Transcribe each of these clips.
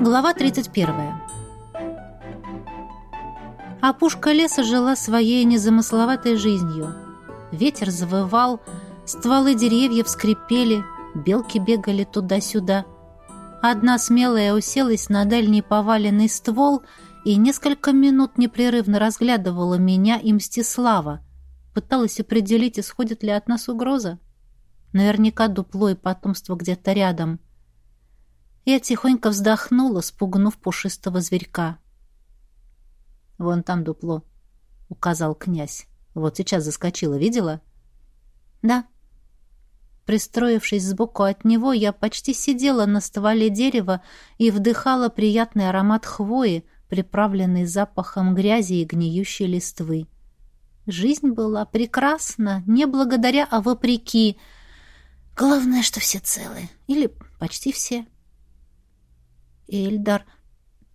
Глава 31. Опушка леса жила своей незамысловатой жизнью. Ветер завывал, стволы деревьев скрипели, белки бегали туда-сюда. Одна смелая уселась на дальний поваленный ствол и несколько минут непрерывно разглядывала меня и Мстислава. Пыталась определить, исходит ли от нас угроза. Наверняка дупло и потомство где-то рядом — я тихонько вздохнула, спугнув пушистого зверька. «Вон там дупло», — указал князь. «Вот сейчас заскочила, видела?» «Да». Пристроившись сбоку от него, я почти сидела на стволе дерева и вдыхала приятный аромат хвои, приправленный запахом грязи и гниющей листвы. Жизнь была прекрасна, не благодаря, а вопреки. Главное, что все целы. Или почти все. Эльдар,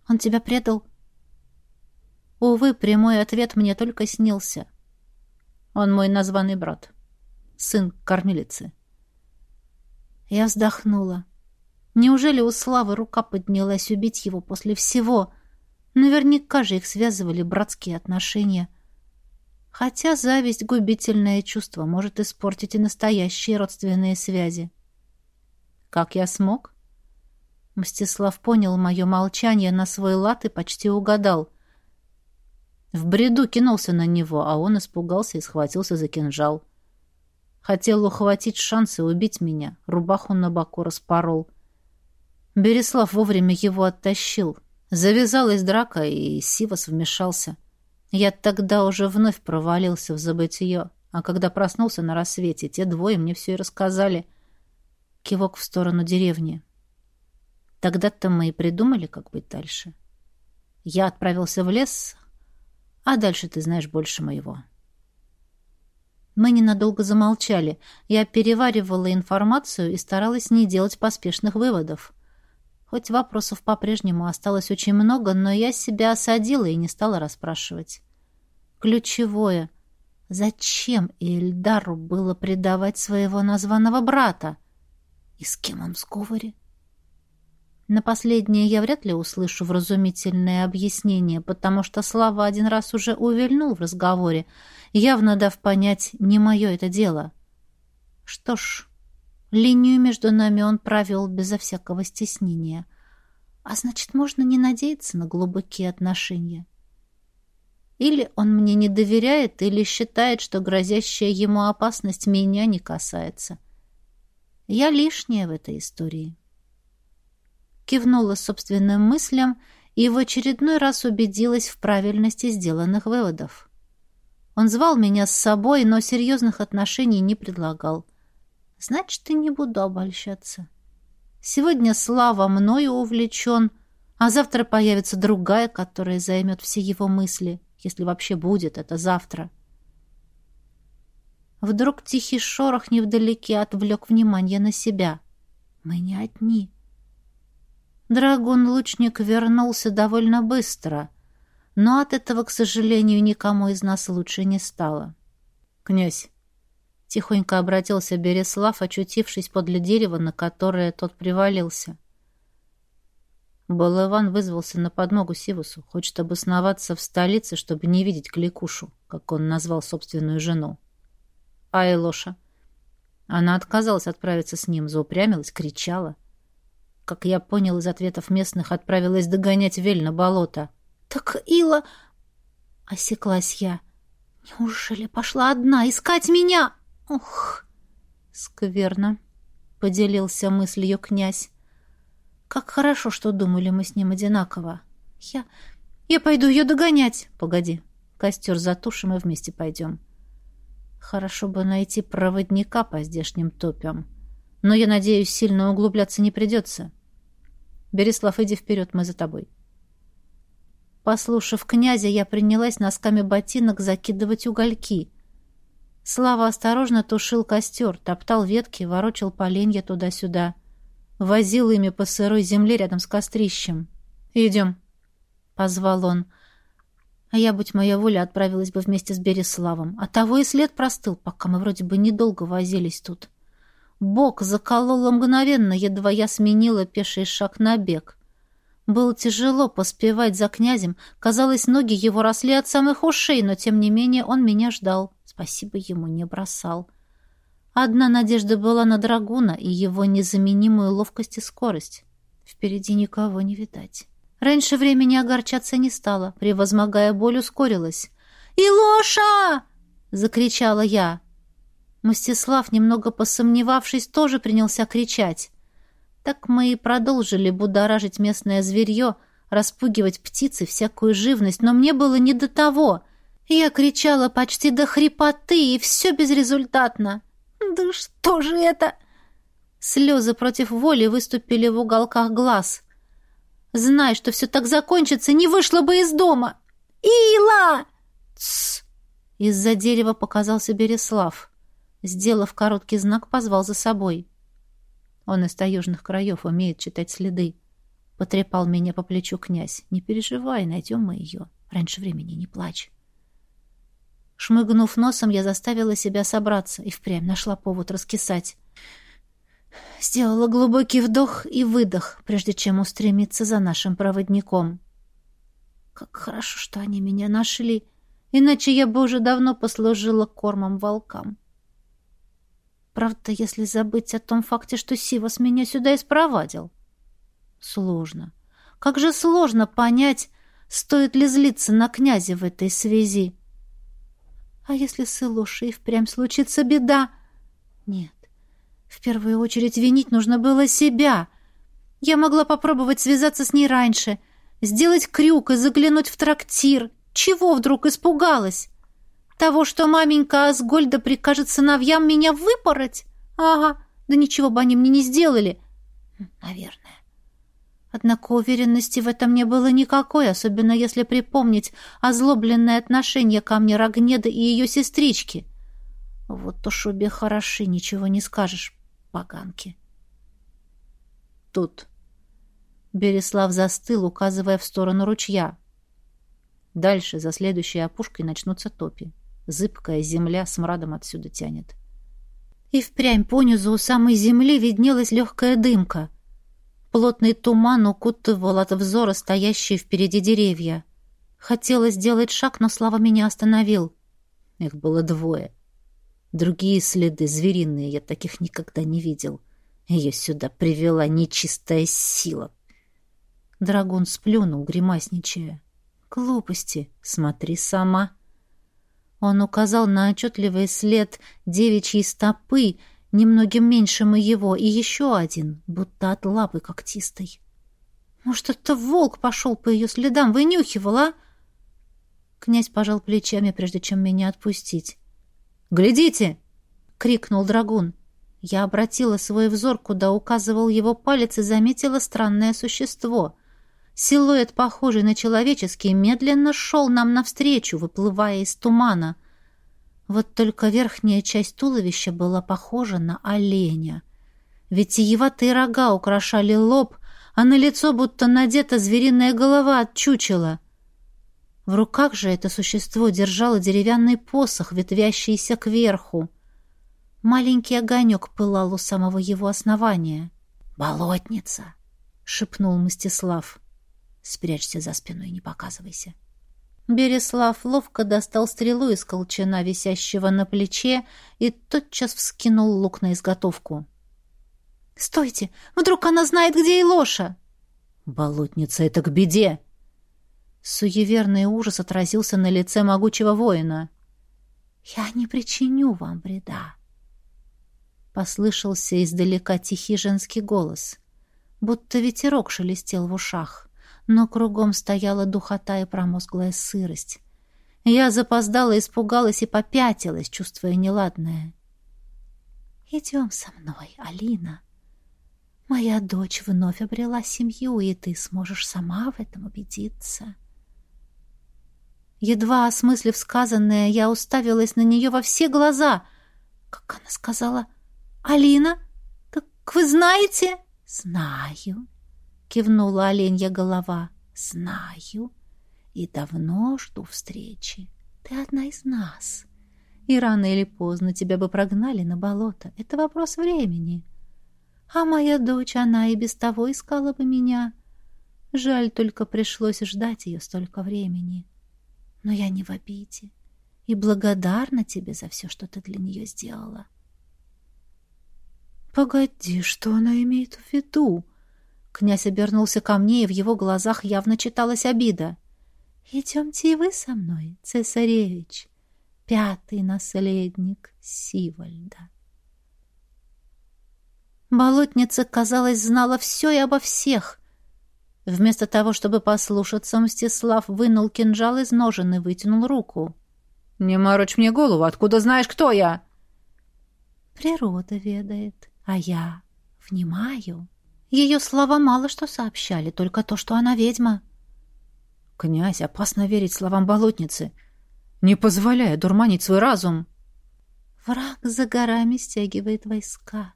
он тебя предал? Увы, прямой ответ мне только снился. Он мой названный брат, сын кормилицы. Я вздохнула. Неужели у Славы рука поднялась убить его после всего? Наверняка же их связывали братские отношения. Хотя зависть — губительное чувство, может испортить и настоящие родственные связи. Как я смог? Мстислав понял мое молчание на свой лад и почти угадал. В бреду кинулся на него, а он испугался и схватился за кинжал. Хотел ухватить шанс и убить меня. Рубаху на боку распорол. Береслав вовремя его оттащил. Завязалась драка, и Сивас вмешался. Я тогда уже вновь провалился в забытие, а когда проснулся на рассвете, те двое мне все и рассказали. Кивок в сторону деревни. Тогда-то мы и придумали, как быть дальше. Я отправился в лес, а дальше ты знаешь больше моего. Мы ненадолго замолчали. Я переваривала информацию и старалась не делать поспешных выводов. Хоть вопросов по-прежнему осталось очень много, но я себя осадила и не стала расспрашивать. Ключевое — зачем Эльдару было предавать своего названного брата? И с кем он в сговоре? На последнее я вряд ли услышу вразумительное объяснение, потому что Слава один раз уже увильнул в разговоре, явно дав понять, не мое это дело. Что ж, линию между нами он провел безо всякого стеснения. А значит, можно не надеяться на глубокие отношения. Или он мне не доверяет, или считает, что грозящая ему опасность меня не касается. Я лишняя в этой истории кивнула собственным мыслям и в очередной раз убедилась в правильности сделанных выводов. Он звал меня с собой, но серьезных отношений не предлагал. Значит, и не буду обольщаться. Сегодня Слава мною увлечен, а завтра появится другая, которая займет все его мысли, если вообще будет это завтра. Вдруг тихий шорох невдалеке отвлек внимание на себя. Мы не одни. Драгун-лучник вернулся довольно быстро, но от этого, к сожалению, никому из нас лучше не стало. «Князь!» — тихонько обратился Береслав, очутившись подле дерева, на которое тот привалился. Балаван вызвался на подмогу Сивусу, хочет обосноваться в столице, чтобы не видеть Кликушу, как он назвал собственную жену. А Элоша? Она отказалась отправиться с ним, заупрямилась, кричала как я понял из ответов местных, отправилась догонять Вель на болото. «Так Ила...» — осеклась я. «Неужели пошла одна искать меня? Ух!» «Скверно», — поделился мыслью князь. «Как хорошо, что думали мы с ним одинаково. Я... я пойду ее догонять. Погоди, костер затушим и вместе пойдем. Хорошо бы найти проводника по здешним топям. Но, я надеюсь, сильно углубляться не придется. Береслав, иди вперед, мы за тобой. Послушав князя, я принялась носками ботинок закидывать угольки. Слава осторожно тушил костер, топтал ветки, ворочал поленья туда-сюда. Возил ими по сырой земле рядом с кострищем. «Идем», — позвал он. А я, будь моя воля, отправилась бы вместе с Береславом. А того и след простыл, пока мы вроде бы недолго возились тут. — Бок заколола мгновенно, едва я сменила пеший шаг на бег. Было тяжело поспевать за князем. Казалось, ноги его росли от самых ушей, но, тем не менее, он меня ждал. Спасибо ему не бросал. Одна надежда была на Драгуна и его незаменимую ловкость и скорость. Впереди никого не видать. Раньше времени огорчаться не стало, превозмогая боль, ускорилась. «Илоша!» — закричала я. Мстислав, немного посомневавшись, тоже принялся кричать. Так мы и продолжили будоражить местное зверье, распугивать птицы, всякую живность, но мне было не до того. Я кричала почти до хрипоты, и все безрезультатно. «Да что же это?» Слезы против воли выступили в уголках глаз. Знай, что все так закончится, не вышла бы из дома. «Ила!» Из-за дерева показался Береслав. Сделав короткий знак, позвал за собой. Он из таежных краев умеет читать следы. Потрепал меня по плечу князь. «Не переживай, найдем мы ее. Раньше времени не плачь». Шмыгнув носом, я заставила себя собраться и впрямь нашла повод раскисать. Сделала глубокий вдох и выдох, прежде чем устремиться за нашим проводником. Как хорошо, что они меня нашли, иначе я бы уже давно послужила кормом волкам. Правда, если забыть о том факте, что Сивас меня сюда и спровадил. Сложно. Как же сложно понять, стоит ли злиться на князя в этой связи. А если с Илошей впрямь случится беда? Нет, в первую очередь винить нужно было себя. Я могла попробовать связаться с ней раньше, сделать крюк и заглянуть в трактир. Чего вдруг испугалась? Того, что маменька Асгольда прикажет сыновьям меня выпороть? Ага, да ничего бы они мне не сделали. Наверное. Однако уверенности в этом не было никакой, особенно если припомнить озлобленное отношение ко мне Рогнеда и ее сестрички. Вот то шубе хороши, ничего не скажешь поганки. Тут. Береслав застыл, указывая в сторону ручья. Дальше, за следующей опушкой, начнутся топи. Зыбкая земля с мрадом отсюда тянет. И впрямь понизу у самой земли виднелась легкая дымка. Плотный туман укутывал от взора стоящие впереди деревья. Хотела сделать шаг, но Слава меня остановил. Их было двое. Другие следы, звериные, я таких никогда не видел. Ее сюда привела нечистая сила. Драгун сплюнул, гримасничая. «Глупости. Смотри сама». Он указал на отчетливый след девичьей стопы, немногим меньше моего, и еще один, будто от лапы когтистой. «Может, это волк пошел по ее следам, вынюхивал, а?» Князь пожал плечами, прежде чем меня отпустить. «Глядите!» — крикнул драгун. Я обратила свой взор, куда указывал его палец, и заметила странное существо. Силуэт, похожий на человеческий, медленно шел нам навстречу, выплывая из тумана. Вот только верхняя часть туловища была похожа на оленя. Витиеватые рога украшали лоб, а на лицо будто надета звериная голова от чучела — в руках же это существо держало деревянный посох, ветвящийся кверху. Маленький огонек пылал у самого его основания. «Болотница!» — шепнул Мстислав. «Спрячься за спиной, не показывайся». Береслав ловко достал стрелу из колчана, висящего на плече, и тотчас вскинул лук на изготовку. «Стойте! Вдруг она знает, где Илоша?» «Болотница — это к беде!» Суеверный ужас отразился на лице могучего воина. «Я не причиню вам вреда», — послышался издалека тихий женский голос, будто ветерок шелестел в ушах, но кругом стояла духота и промозглая сырость. Я запоздала, испугалась и попятилась, чувствуя неладное. «Идем со мной, Алина. Моя дочь вновь обрела семью, и ты сможешь сама в этом убедиться». Едва осмыслив сказанное, я уставилась на нее во все глаза. Как она сказала? «Алина? Так вы знаете?» «Знаю», — кивнула оленья голова. «Знаю. И давно жду встречи. Ты одна из нас. И рано или поздно тебя бы прогнали на болото. Это вопрос времени. А моя дочь, она и без того искала бы меня. Жаль, только пришлось ждать ее столько времени. Но я не в обиде и благодарна тебе за все, что ты для нее сделала. Погоди, что она имеет в виду? Князь обернулся ко мне, и в его глазах явно читалась обида. «Идемте и вы со мной, цесаревич, пятый наследник Сивальда». Болотница, казалось, знала все и обо всех. Вместо того, чтобы послушаться, Мстислав вынул кинжал из ножен и вытянул руку. «Не морочь мне голову! Откуда знаешь, кто я?» «Природа ведает, а я внимаю». Ее слова мало что сообщали, только то, что она ведьма. «Князь, опасно верить словам болотницы, не позволяя дурманить свой разум». «Враг за горами стягивает войска.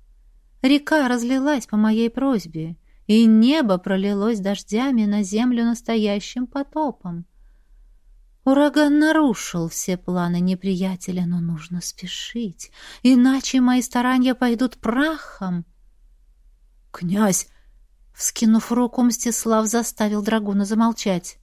Река разлилась по моей просьбе, и небо пролилось дождями на землю настоящим потопом. Ураган нарушил все планы неприятеля, но нужно спешить, иначе мои старания пойдут прахом». «Князь!» Вскинув руку, Мстислав заставил драгуна замолчать.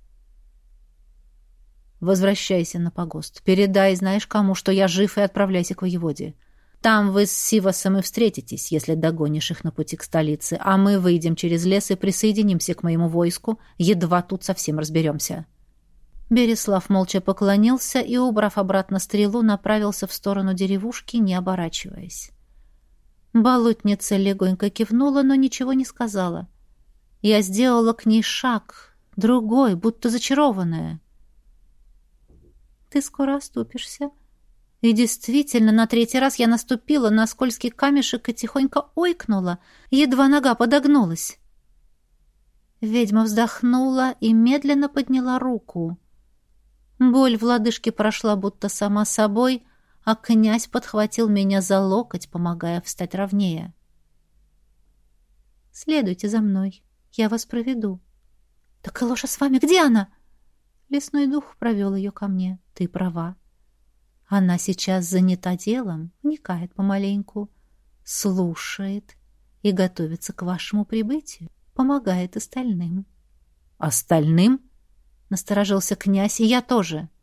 «Возвращайся на погост. Передай, знаешь кому, что я жив, и отправляйся к воеводе. Там вы с Сивасом и встретитесь, если догонишь их на пути к столице, а мы выйдем через лес и присоединимся к моему войску, едва тут совсем разберемся». Береслав молча поклонился и, убрав обратно стрелу, направился в сторону деревушки, не оборачиваясь. Болотница легонько кивнула, но ничего не сказала. Я сделала к ней шаг, другой, будто зачарованная. «Ты скоро оступишься». И действительно, на третий раз я наступила на скользкий камешек и тихонько ойкнула, едва нога подогнулась. Ведьма вздохнула и медленно подняла руку. Боль в лодыжке прошла будто сама собой, а князь подхватил меня за локоть, помогая встать ровнее. «Следуйте за мной, я вас проведу». «Так Илоша с вами, где она?» Лесной дух провел ее ко мне. «Ты права. Она сейчас занята делом, вникает помаленьку, слушает и готовится к вашему прибытию, помогает остальным». «Остальным?» — насторожился князь, и я тоже —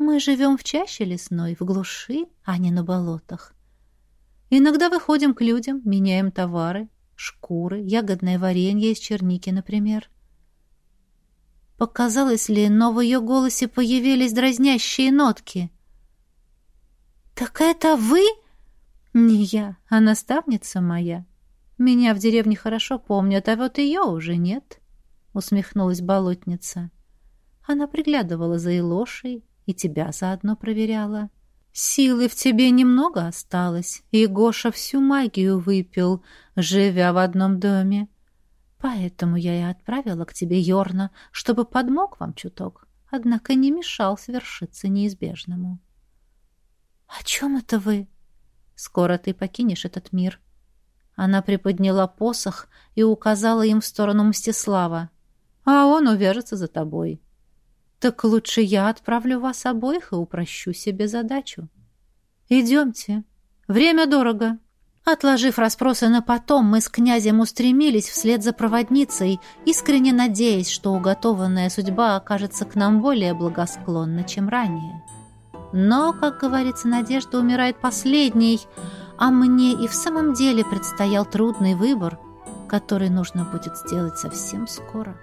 мы живем в чаще лесной, в глуши, а не на болотах. Иногда выходим к людям, меняем товары, шкуры, ягодное варенье из черники, например. Показалось ли, но в ее голосе появились дразнящие нотки. «Так это вы?» «Не я, а наставница моя. Меня в деревне хорошо помнят, а вот ее уже нет», — усмехнулась болотница. Она приглядывала за Илошей, и тебя заодно проверяла. Силы в тебе немного осталось, и Гоша всю магию выпил, живя в одном доме. Поэтому я и отправила к тебе Йорна, чтобы подмог вам чуток, однако не мешал свершиться неизбежному. — О чем это вы? Скоро ты покинешь этот мир. Она приподняла посох и указала им в сторону Мстислава. А он увяжется за тобой. Так лучше я отправлю вас обоих и упрощу себе задачу. Идемте. Время дорого. Отложив расспросы на потом, мы с князем устремились вслед за проводницей, искренне надеясь, что уготованная судьба окажется к нам более благосклонна, чем ранее. Но, как говорится, надежда умирает последней, а мне и в самом деле предстоял трудный выбор, который нужно будет сделать совсем скоро.